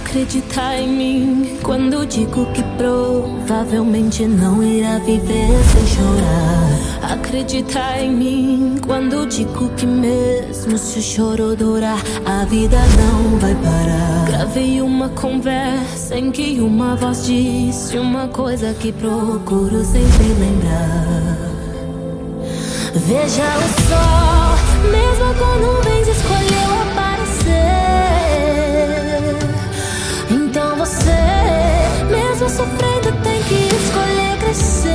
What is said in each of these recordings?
Acredita em mim quando digo que provavelmente não irá viver sem chorar. Acredita em mim quando digo que mesmo se o choro durar, a vida não vai parar. Gravei uma conversa em que uma voz disse uma coisa que procuro sempre lembrar. Veja o sol, sofrendo tem que escolher crescer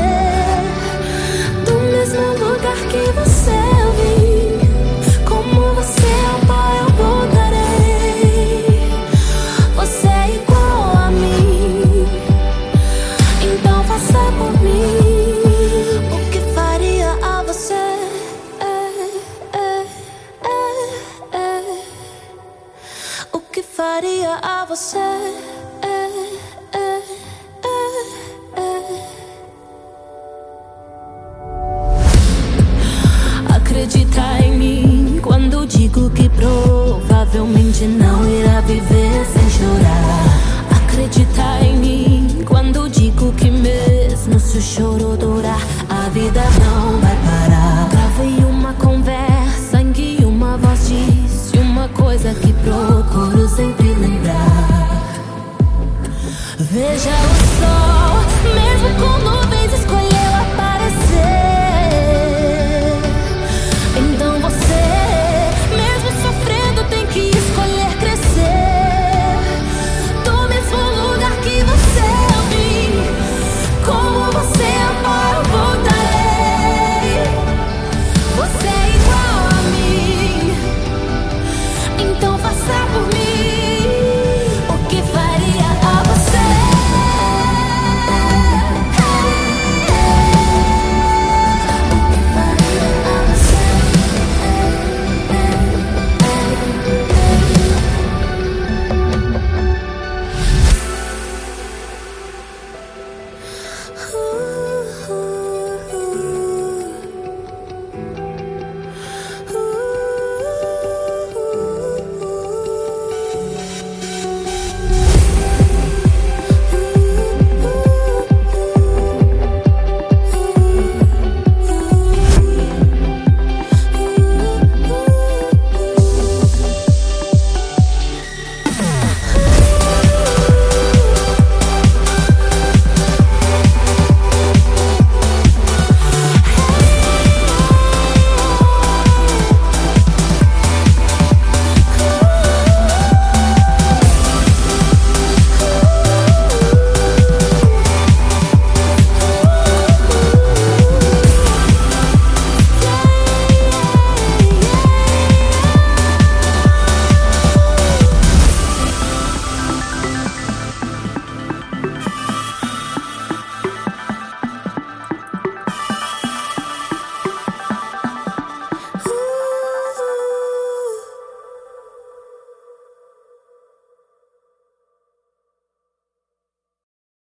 do mesmo lugar que você vim. Como você é o pai, eu voltarei. Você é igual a mim, então faça por mim o que faria a você. O que faria a você. acreditar em mim quando digo que provavelmente não irá viver sem chorar. Acreditar em mim quando digo que mesmo se o choro durar, a vida não vai parar. Gravei uma conversa em que uma voz disse uma coisa que procuro sempre lembrar. Veja o sol, mesmo com nuvens escolhidas.